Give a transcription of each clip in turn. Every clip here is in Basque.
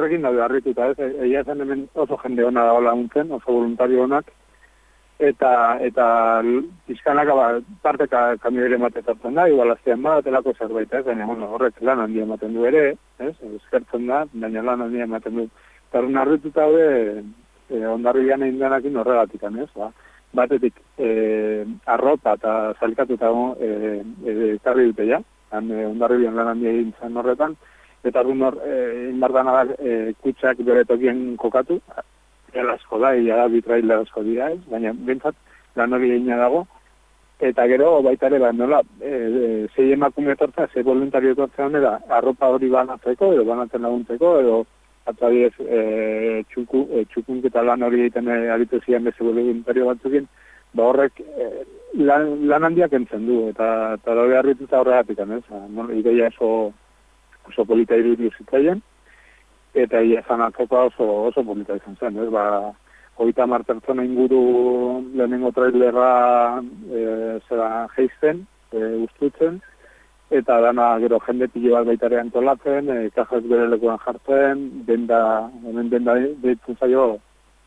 horrekin da beharrituta, ez? Egia zen hemen oso jende hona da laguntzen, oso voluntario honak, eta eta pizkanaka ba, parteka kamio ere ematen da, igual aztean bat, elako zerbait, ez? Baina, bueno, horrek lan handia ematen du ere, ez? Eskertzen da, baina lan handia ematen du. Eta horren arrituta hori, e, ondarri gana indanakin horregatik, ez? Ba, batetik, e, arrota eta zalikatuta e, e, karri dute ja, han e, ondarri lan handia egin horretan, eta argun hor, e, inbardan da, e, kutsak bere tokien kokatu, asko da, ia da, bitrail asko dira, ez? baina bentsat, lan hori egin dago, eta gero, baita ere, ba, nola, e, e, zei emakume etortza, zei voluntario etortza honera, arropa hori banatzeko, edo banatzen laguntzeko, edo atzadiez, e, txuku, e, txukunketa lan hori egiten e, aritu zian beze voluntario batzukin, ba horrek e, lan, lan handiak entzen du, eta, eta hori harrituta horregatik, ez? No, ideia oso, oso polita iruditu zitzaien, eta ia zanatzeko oso, oso polita izan zen, ez, ba, hoita martertzen inguru lehenengo trailerra e, zera geizten, e, ustutzen, eta dana gero jende pile bat baitarean tolatzen, e, kajak bere lekuan jartzen, denda, hemen denda deitzen zaio,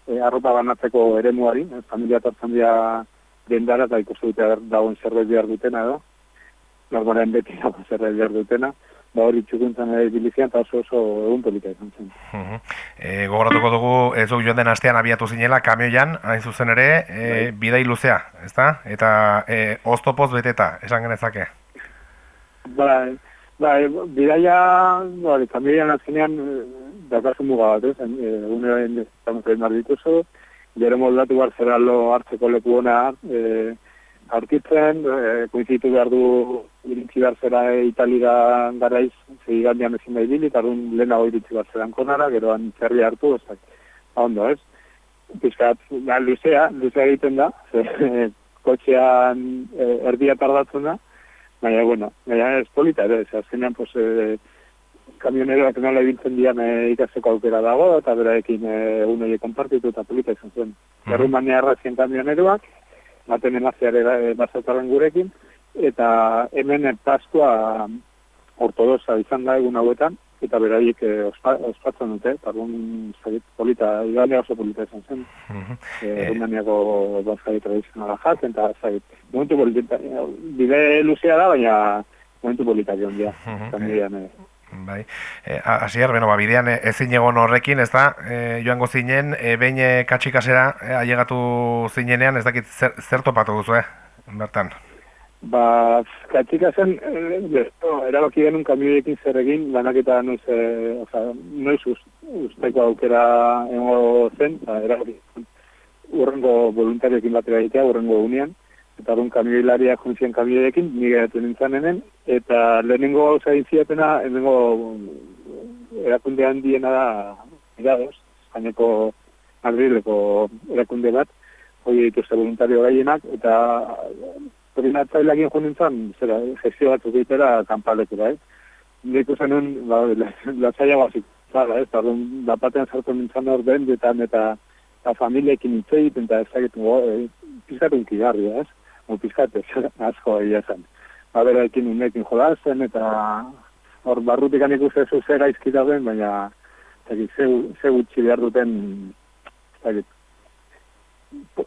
e, arropa banatzeko ere muari, e, familia tartzen dira dendara, eta ikustu dute dagoen zerbait behar dutena, edo, normalen beti dagoen zerbait behar dutena, ba hori txukuntzan ere bilizian, eta oso oso egun polita izan zen. Uh e, gogoratuko dugu, ez joan den astean abiatu zinela, kamioian, hain zuzen ere, e, bidai luzea, ezta? Eta e, oztopoz beteta, esan genezake? Ba, ba, bidaia, ba, kamioian azkenean, dakazu muga bat, ez? Egun egin, egin dituzu, gero moldatu bar zeralo hartzeko leku hona, e, aurkitzen, e, koizitu behar du irintzi behar zera italira garaiz, zegi gandian ezin behi bilik, arun lehena hori irintzi behar zeran konara, gero antzerri hartu, ez da, ondo ez. Piskat, da, luzea, luzea egiten da, ze, kotxean e, erdia tardatzen da, baina, bueno, baina ez polita, ez, azkenean, pues, e, kamioneroak nola ibiltzen dian e, ikasteko aukera dago, eta beraekin e, unoi konpartitu eta polita izan zuen. Mm -hmm. Errumania errazien kamioneroak, baten emaziare bazautarren gurekin, eta hemen paskua ortodoxa izan da egun hauetan, eta beraiek eh, ospatzen dute, eta zait, polita, igale oso polita izan zen. Erumaniako uh -huh. bazkai tradizionala jatzen, eta zait, momentu polita, bide luzea da, baina momentu polita joan dira, uh Bai. Eh, asier, beno, ba, bidean eh, ezin egon horrekin, ez da, eh, joango zinen, eh, behin eh, katxikasera eh, ailegatu zinenean, ez dakit zer, zer topatu duzu, eh, bertan? Ba, katxikasen, eh, erabaki denun kamioekin zer egin, lanak eta noiz, eh, oza, noiz usteko aukera emo zen, ba, erabaki urrengo voluntarioekin batera egitea, urrengo unian, eta duen kamioilaria juntzien kamioekin, nire gatu nintzen hemen, eta lehenengo gauza egin ziatena, lehenengo erakunde handiena da, iradoz, Espainiako Madrileko erakunde bat, hori dituzte voluntario gaienak, eta hori natzaileak egin nintzen, zera, gestio bat ukitera kanpaleku da, eh? Nire ikusen ba, latzaia bazik, zara, ez, da, da batean zartu nintzen hor den, eta, eta, familiekin itzeit, eta ez zagitu, eh, pizkatun kigarria, ez? O pizkate, asko egia zen. Ba, ekin unekin jolazen, eta hor barrutik anik uste zu ze gaizki dauden, baina ze, ze gutxi behar duten zagit,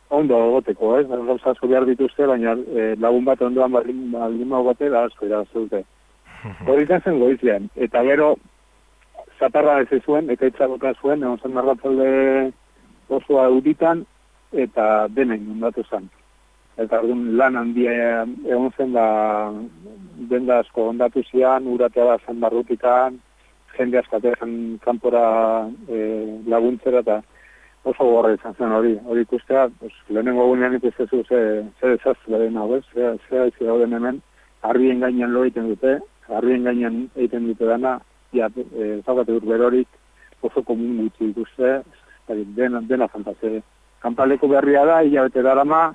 ondo egoteko, ez? Gauza asko behar dituzte, baina e, lagun bat ondoan baldin, baldin magote da asko irabazte dute. Hori zen goizlean, eta gero zatarra ez zuen, eta itzagoka zuen, egon zen marratzalde osoa euditan, eta denen ondatu zen eta orduan lan handia egon zen da denda asko ondatu zian, uratea da zen barrutikan, jende askatean kanpora e, laguntzera eta oso gorra izan zen hori. Hori ikustea, pues, lehenengo gunean ikustezu ze, ze desaztu da dena, bez? Ze, ze haizu dauden hemen, arbien gainean lo egiten dute, arbien gainean egiten dute dana, ja, e, zaukate dut berorik, oso komun gutxi ikuste, dena, dena fantazia. Kampaleko berria da, hilabete darama,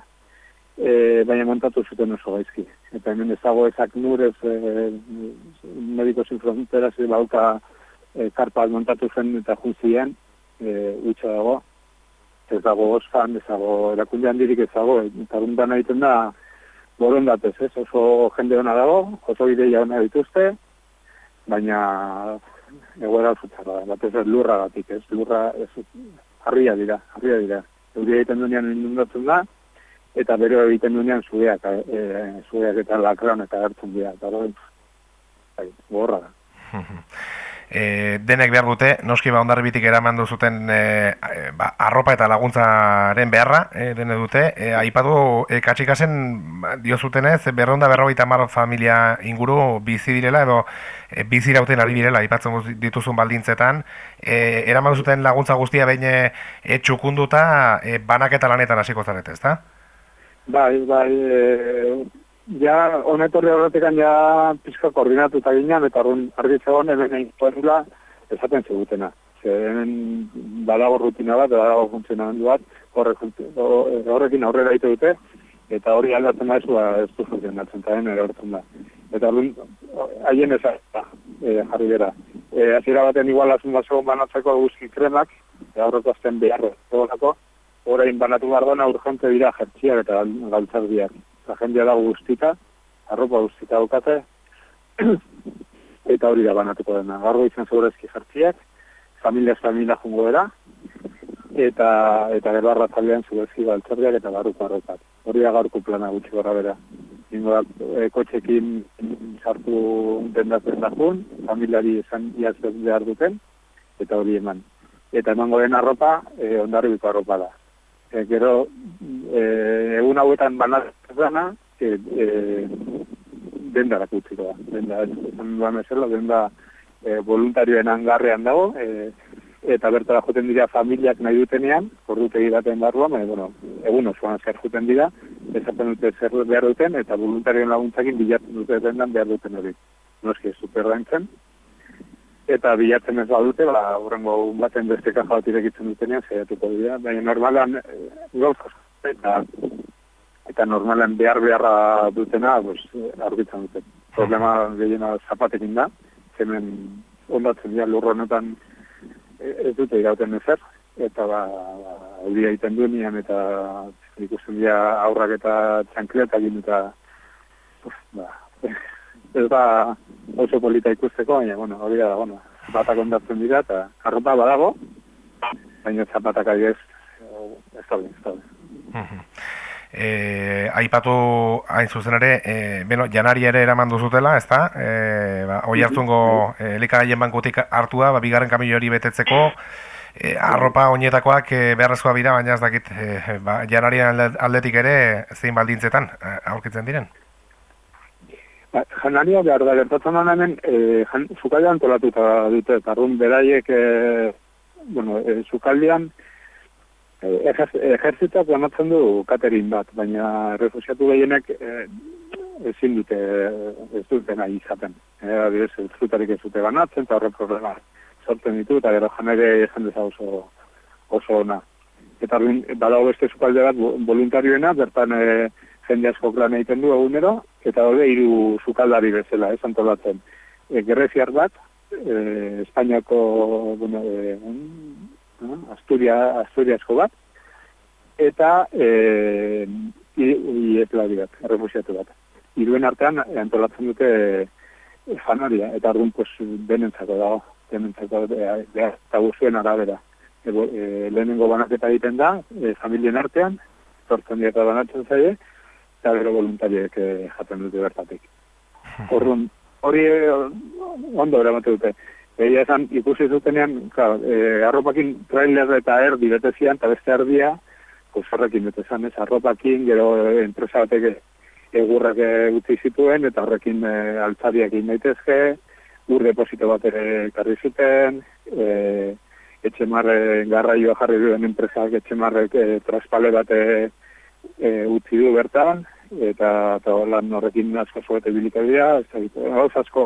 e, baina montatu zuten oso gaizki. Eta hemen ezago ezak nurez e, Mediko Sin Fronteras e, bauka e, karpal montatu zen eta junzien e, utxa dago. Ez dago osfan, ez dago erakundean dirik ez dago. Eta rundan egiten da borondatez, ez? Oso jende hona dago, oso ideia hona dituzte, baina egoera zutzara da, bat ez lurra batik, ez, lurra, ez, harria dira, harria dira. Euria egiten duenean inundatzen da, eta bero egiten duenean zueak, e, zueak eta lakran eta hartzen dira, eta hori, bai, gorra da. e, denek behar dute, noski ba ondarribitik eraman duzuten e, ba, arropa eta laguntzaren beharra, e, dene dute, e, aipatu e, katxikasen ba, diozuten ez, berronda berrogeita mar familia inguru bizi direla, edo e, bizi rauten ari direla, aipatzen dituzun baldintzetan, e, eraman duzuten laguntza guztia behin e, txukunduta e, banak eta lanetan hasiko zarete, ezta? Bai, bai, e, ja, honetorri horretikan ja pizka koordinatu eta ginen, eta argun argitzegon hemen egin zuela esaten zegutena. Ze hemen badago rutina bat, badago funtzionamendu bat, horrekin aurrera ite dute, eta hori aldatzen da ezua ez du funtzionatzen eta hemen erortzen da. Eta argun, haien ez e, jarri gara. E, azira baten igualazun bat segon banatzeko guzki kremak, e, aurreko azten beharro, egolako, orain banatu bardona urgente dira jertziak eta galtzak biak eta jendea dago guztita, arropa guztita daukate, eta hori da banatuko dena. Gargo izan zaurezki jartziak, familia familia jungo dira, eta eta gero arratzaldean zuezki baltzerriak eta garruko arropat. Hori da gaurko plana gutxi gara bera. Ingo da, e, kotxekin sartu dendatzen dakun, familiari esan iazten behar duten, eta hori eman. Eta emango den arropa, e, ondarribiko arropa da e, gero e, egun hauetan banatzen dana e, e, denda da kutziko da denda, esan duan ezela, denda e, voluntarioen angarrean dago e, eta bertara joten dira familiak nahi dutenean, ordute daten barruan, e, bueno, egun osoan zer joten dira, esaten dute zer behar duten, eta voluntarioen laguntzakin bilatzen dute dendan behar duten hori. Noski, super daintzen, eta bilatzen ez badute, ba, horrengo baten beste kaja bat irekitzen dutenean, zeiatuko dira, baina normalan e, eta, eta normalan behar beharra dutena, pues, argitzen dute. Problema gehiena zapatekin da, hemen ondatzen dira lurronetan e, ez dute irauten ezer, eta ba, ba egiten duenean, eta ikusten dira aurrak eta txankletak eta, ba, ez da oso polita ikusteko, baina, bueno, hori da, bueno, zapatak ondatzen dira, eta arropa badago, baina zapatak ari ez, ez da, ez da. E, aipatu hain zuzen ere, e, beno, janari ere eraman duzutela, ez da? E, ba, oi hartzungo e, elikagaien bankutik hartua, ba, bigarren kamilo hori betetzeko, e, arropa oinetakoak e, beharrezkoa bira, baina ez dakit, e, ba, janarien aldetik ere zein baldintzetan aurkitzen diren? Ba, janaria behar da, gertatzen da hemen, e, jan, zukaldean tolatuta dute, eta arrun beraiek, e, bueno, e, zukaldean, e, ejertzitak banatzen du katerin bat, baina refusiatu gehienek e, ezin dute, ez dute nahi izaten. E, adibes, zutarik ez dute banatzen, eta horre problema sortzen ditu, eta gero janere jendeza oso, oso ona. Eta arrun, badago beste zukalde bat, voluntarioena, bertan, e, jende asko plan egiten du egunero, eta hori hiru sukaldari bezala, ez antolatzen. E, Gerreziar bat, e, Espainiako, bueno, e, Asturia, Asturiasko bat, eta e, ieplari bat, refusiatu bat. Iruen artean antolatzen dute e, janaria, eta argun pues, denentzako dago, denentzako behar, eta guzuen arabera. E, e, lehenengo banaketa egiten da, e, familien artean, sortzen dira banatzen zaie, eta bero voluntariek eh, jaten dute bertatik. Horrun, hori eh, ondo eramate dute. Egia esan, ikusi zutenean, claro, eh, arropakin trailer eta erdi bete zian, eta beste erdia, pues horrekin bete zan, ez, arropakin, gero eh, enpresa batek egurrak gutxi zituen, eta horrekin eh, altzariak daitezke, ur deposito bat ere karri zuten, eh, etxemarre garraioa jarri duen enpresak etxemarrek eh, traspale bat e, utzi du bertan, eta, eta lan horrekin asko zuete bilikadea, ez da, asko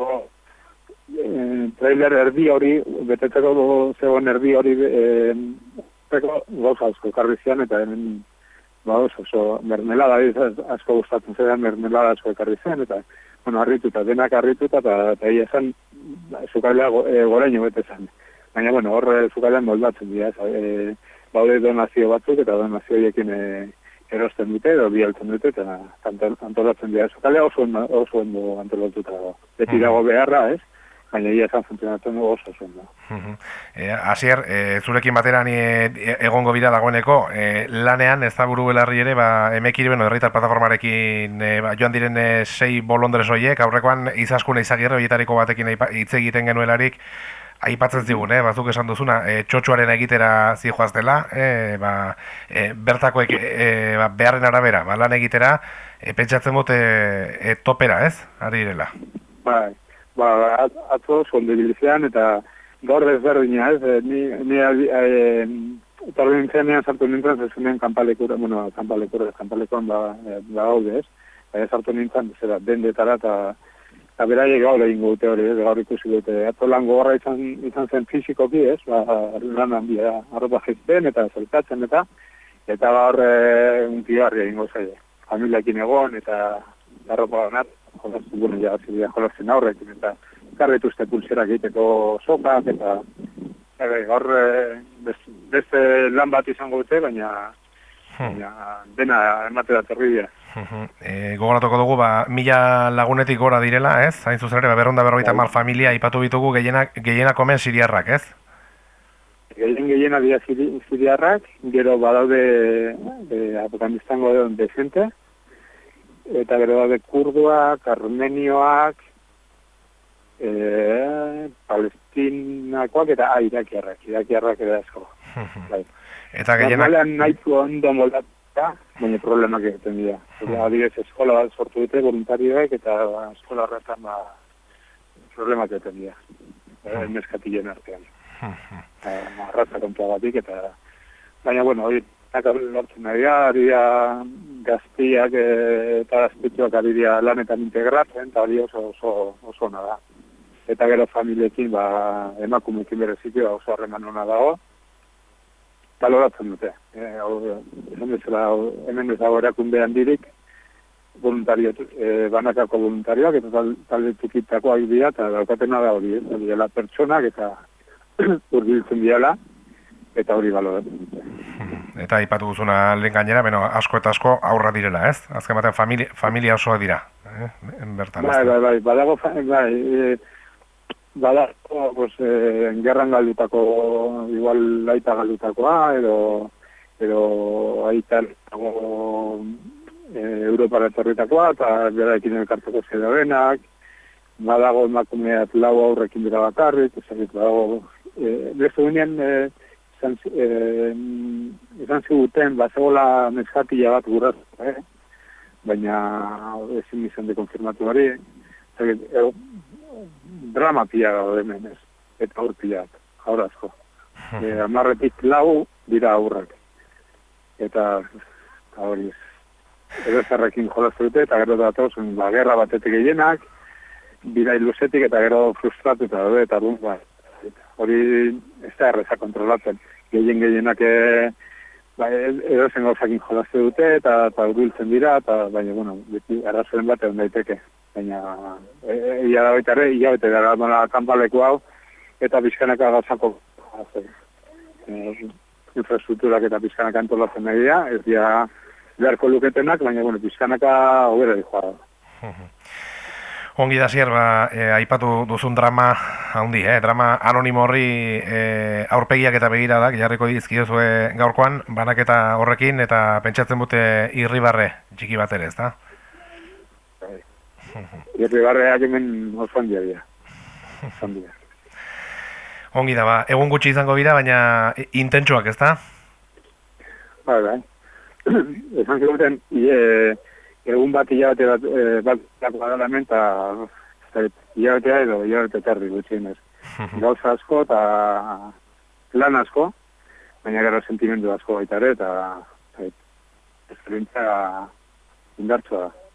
e, trailer erdi hori, betetzeko zegoen erdi hori, e, peko, gauza asko karrizian, eta hemen, ba, oso, mermelada, asko gustatzen zedan, mermelada asko ekarri zen, eta, bueno, arrituta, denak arrituta, eta, eta egia zen, zukalea go, e, goreño bete zen. Baina, bueno, horre zukalean moldatzen dira, e, baude donazio batzuk, eta donazio ekin e, erosten dute edo bialtzen dute eta antolatzen dira. Zukale oso oso ondo antolatuta dago. Beti dago beharra, ez? baina ia esan funtzionatzen oso zen da. E, Asier, e, zurekin batera ni e, egongo bira dagoeneko, e, lanean ez da buru belarri ere, ba, emekiri beno, erritar plataformarekin e, ba, joan diren sei bolondrez horiek, aurrekoan izaskuna izagirre horietariko batekin hitz egiten genuelarik, aipatzen zigun, eh, bazuk esan duzuna, e, txotxoaren egitera zijoaz dela, e, ba, e, bertako e, ba, beharren arabera, ba, lan egitera, e, pentsatzen bote e, topera, ez? Ari direla. Bai, ba, atzo, sonde bilizean, eta gaur desberdina, ez? E, ni, ni e, Torri nintzenean sartu nintzen, zezunean kanpalekura, bueno, kanpalekura, kanpalekuan ba, e, ba, gaude, ez? Baina sartu nintzen, zera, dendetara, eta eta beraiek gaur egin gute hori, ez, gaur ikusi dute. Ato lan gogorra izan, izan zen fizikoki, ez, ba, lan handia, arropa jizten eta zeltatzen eta, eta gaur e, un tigarri egin gozai. Familiakin egon eta arropa ganat, jolaztu gune ja, ziria jolazten aurrekin, eta karretuzte pulserak egiteko sokak, eta ebe, gaur e, beste lan bat izango dute, baina, hmm. baina dena emate da terribia. E, gogoratuko dugu, ba, mila lagunetik gora direla, ez? Hain zuzen ere, ba, berronda berroita bai. mal familia ipatu bitugu gehienak, gehienak omen siriarrak, ez? Gehien gehiena dira siriarrak, gero badaude e, Afganistango edo dezente, eta gero daude kurduak, armenioak, e, palestinakoak eta ah, irakiarrak, irakiarrak edo asko. bai. Eta gehienak... Normalean nahiko ondo moldatu baina problemak egiten dira. Mm. Adibidez, eskola bat sortu dute voluntarioek eta ba, eskola horretan ba, problemak egiten dira. Mm. Neskatilen artean. Mm. Arraza kontua batik eta... Baina, bueno, hori, lortzen nahi da, gaztiak eta gaztituak ari dira lanetan integratzen, eta hori oso, oso, oso da. Eta gero familiekin, ba, emakumekin berezikio oso harreman hona dago, baloratzen dute. E, hau, esan bezala, hemen ez dago erakunde handirik, voluntario, e, banakako voluntarioak, eta tal, talde tukitakoak dira, eta daukatena da hori, ez dira pertsonak, eta urbiltzen diala, eta hori baloratzen dute. Eta ipatu guzuna lehen gainera, beno, asko eta asko aurra direla, ez? Azken batean familia, familia osoa dira, eh? bertan. Bai, bai, bai, badago, bai, e, bada, pues, eh, gerran galdutako, igual aita galdutakoa, edo, edo aita nago eh, Europara etorritakoa, eta bera ekin elkartako zedorenak, badago emakumeat lau aurrekin dira bakarrik, ezagit, badago, eh, bezu ginen, eh, izan, eh, izan ziguten, bat zegoela bat guraz, eh? baina ezin izan de konfirmatu hori, ezagit, eh, drama pila gau hemen ez, eta aur pila, asko. e, amarretik lau dira aurrak. Eta, eta hori ez, edo zerrekin jolaztu dute, eta gero datoz, ba, gerra batetik gehienak, bira ilusetik, eta gero frustratu eta dode, eta dut, ba, hori ez da erreza kontrolatzen. Gehien gehienak e, ba, edo zen gauzakin jolaztu dute, eta, eta urbiltzen dira, eta baina, bueno, beti arrazoen bat egon daiteke baina ia da baita ere, ia bete dara kanpaleku hau, eta bizkanaka gauzako infrastrukturak eta bizkanaka antolatzen nahi dira, ez dira beharko luketenak, baina bueno, bizkanaka hobera di joa. Ongi da zierba, e, aipatu duzun drama handi, eh? drama anonimo horri e, aurpegiak eta begiradak jarriko dizkiozue gaurkoan, banaketa horrekin eta pentsatzen bute irribarre txiki bat ere, ez da? Ierri barreak hemen oso handia dira. Ongi da, ba, egun gutxi izango bira, baina intentsuak, ez da? Bai, bai. Esan ziruten, e, egun bat hilabete bat, e, bat bat bat eta hilabetea edo hilabete terri gutxien ez. Gauza asko eta lan asko, baina gara sentimendu asko baita ere, eta esperientzia indartsua da.